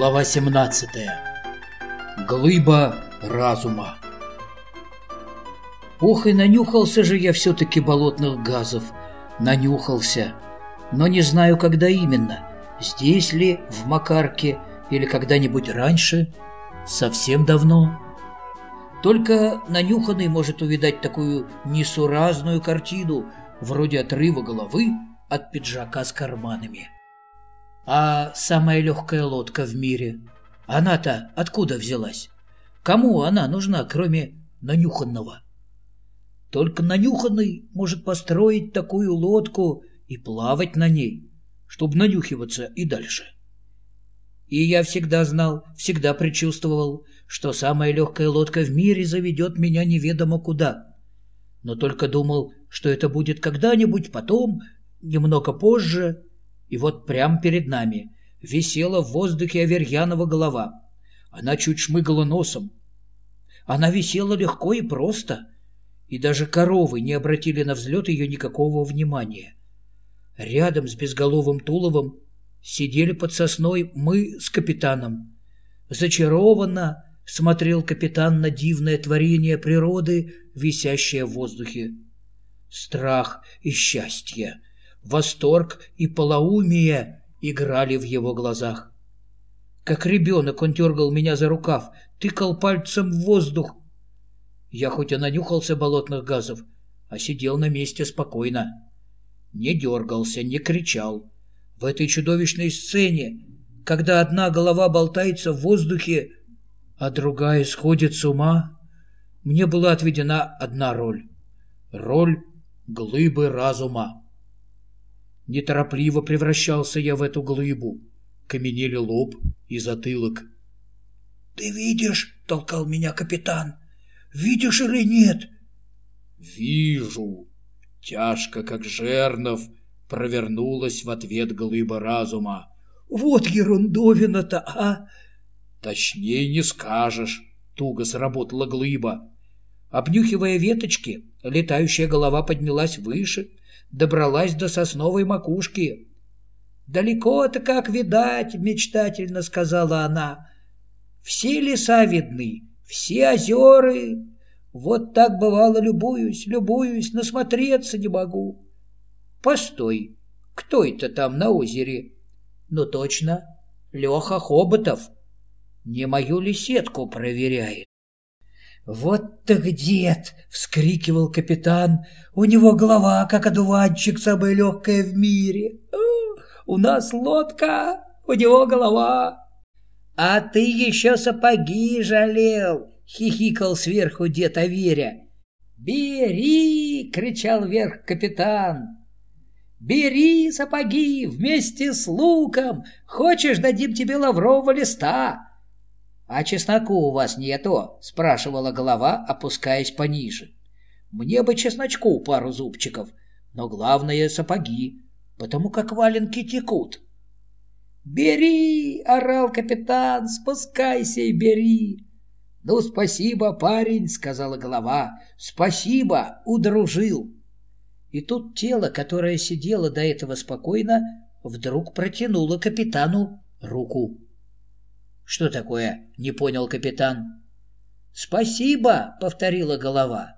Глава 17. Глыба разума. Ох, и нанюхался же я все-таки болотных газов. Нанюхался. Но не знаю, когда именно. Здесь ли, в Макарке, или когда-нибудь раньше. Совсем давно. Только нанюханный может увидать такую несуразную картину, вроде отрыва головы от пиджака с карманами. А самая легкая лодка в мире, она-то откуда взялась? Кому она нужна, кроме нанюханного? Только нанюханный может построить такую лодку и плавать на ней, чтобы нанюхиваться и дальше. И я всегда знал, всегда предчувствовал, что самая легкая лодка в мире заведет меня неведомо куда. Но только думал, что это будет когда-нибудь потом, немного позже, и вот прямо перед нами висела в воздухе Аверьянова голова. Она чуть шмыгала носом. Она висела легко и просто, и даже коровы не обратили на взлет ее никакого внимания. Рядом с безголовым Туловым сидели под сосной мы с капитаном. Зачарованно смотрел капитан на дивное творение природы, висящее в воздухе. Страх и счастье, восторг и полоумие играли в его глазах. Как ребенок он дергал меня за рукав, тыкал пальцем в воздух. Я хоть и нанюхался болотных газов, а сидел на месте спокойно. Не дергался, не кричал. В этой чудовищной сцене, когда одна голова болтается в воздухе, а другая сходит с ума, мне была отведена одна роль. Роль глыбы разума. Неторопливо превращался я в эту глыбу. Каменели лоб и затылок. «Ты видишь?» — толкал меня капитан. «Видишь или нет?» «Вижу!» Тяжко, как жернов, провернулась в ответ глыба разума. «Вот ерундовина-то, а!» «Точнее не скажешь!» — туго сработала глыба. Обнюхивая веточки, летающая голова поднялась выше, добралась до сосновой макушки. «Далеко-то как видать», — мечтательно сказала она. «Все леса видны, все озеры. Вот так бывало любуюсь, любуюсь, насмотреться не могу». «Постой, кто это там на озере?» «Ну точно, Леха Хоботов. Не мою ли сетку проверяет?» «Вот так дед!» — вскрикивал капитан. «У него голова, как одуванчик, самая легкая в мире. У нас лодка, у него голова». «А ты еще сапоги жалел!» — хихикал сверху дед Аверя. «Бери!» — кричал вверх капитан. «Бери сапоги вместе с луком! Хочешь, дадим тебе лаврового листа!» «А чесноку у вас нету?» — спрашивала голова, опускаясь пониже. «Мне бы чесночку пару зубчиков, но главное — сапоги, потому как валенки текут». «Бери!» — орал капитан, «спускайся и бери!» «Ну, спасибо, парень!» — сказала голова. «Спасибо, удружил!» И тут тело, которое сидело до этого спокойно, вдруг протянуло капитану руку. «Что такое?» — не понял капитан. «Спасибо!» — повторила голова.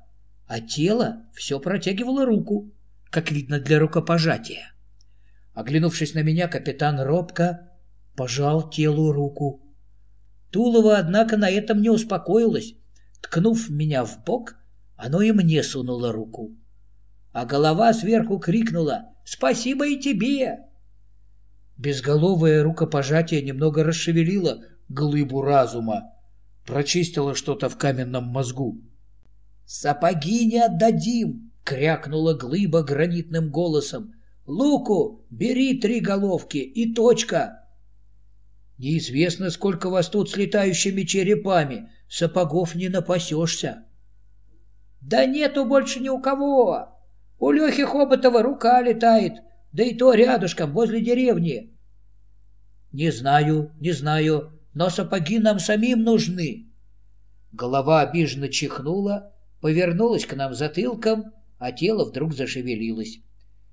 А тело все протягивало руку, как видно, для рукопожатия. Оглянувшись на меня, капитан робко пожал телу руку. Тулова, однако, на этом не успокоилась. Ткнув меня в бок, оно и мне сунуло руку. А голова сверху крикнула «Спасибо и тебе!» Безголовое рукопожатие немного расшевелило глыбу разума, прочистила что-то в каменном мозгу. «Сапоги не отдадим!» — крякнула глыба гранитным голосом. «Луку бери три головки и точка!» «Неизвестно, сколько вас тут с летающими черепами, сапогов не напасешься». «Да нету больше ни у кого! У Лехи Хоботова рука летает, да и то рядышком, возле деревни». «Не знаю, не знаю, но сапоги нам самим нужны. Голова обиженно чихнула, повернулась к нам затылком, а тело вдруг зашевелилось.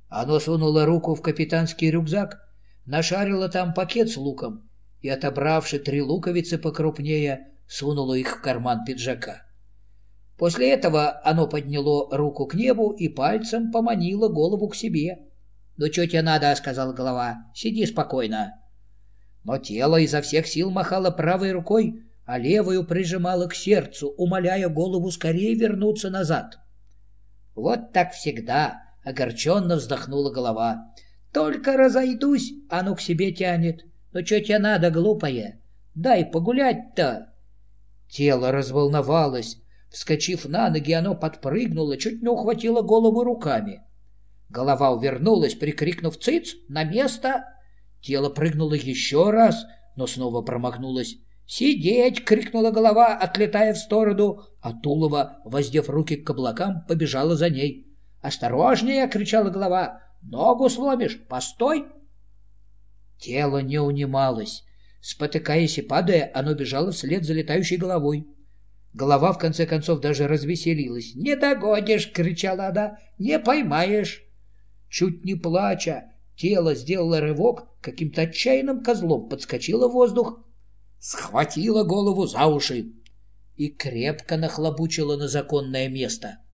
Оно сунуло руку в капитанский рюкзак, нашарило там пакет с луком и, отобравши три луковицы покрупнее, сунуло их в карман пиджака. После этого оно подняло руку к небу и пальцем поманило голову к себе. «Ну, что тебе надо?» — сказала голова. «Сиди спокойно». Но тело изо всех сил махало правой рукой, а левую прижимало к сердцу, умоляя голову скорее вернуться назад. «Вот так всегда!» — огорченно вздохнула голова. «Только разойдусь, оно к себе тянет. Ну, что тебе надо, глупая? Дай погулять-то!» Тело разволновалось, Вскочив на ноги, оно подпрыгнуло, чуть не ухватило голову руками. Голова увернулась, прикрикнув «Цыц! На место!» Тело прыгнуло еще раз, но снова промахнулось. «Сидеть!» — крикнула голова, отлетая в сторону, а Тулова, воздев руки к каблукам, побежала за ней. «Осторожнее!» — кричала голова. «Ногу сломишь! Постой!» Тело не унималось. Спотыкаясь и падая, оно бежало вслед за летающей головой. Голова, в конце концов, даже развеселилась. «Не догодишь!» — кричала она. «Не поймаешь!» Чуть не плача, тело сделало рывок, каким-то отчаянным козлом подскочило в воздух, схватило голову за уши и крепко нахлобучило на законное место —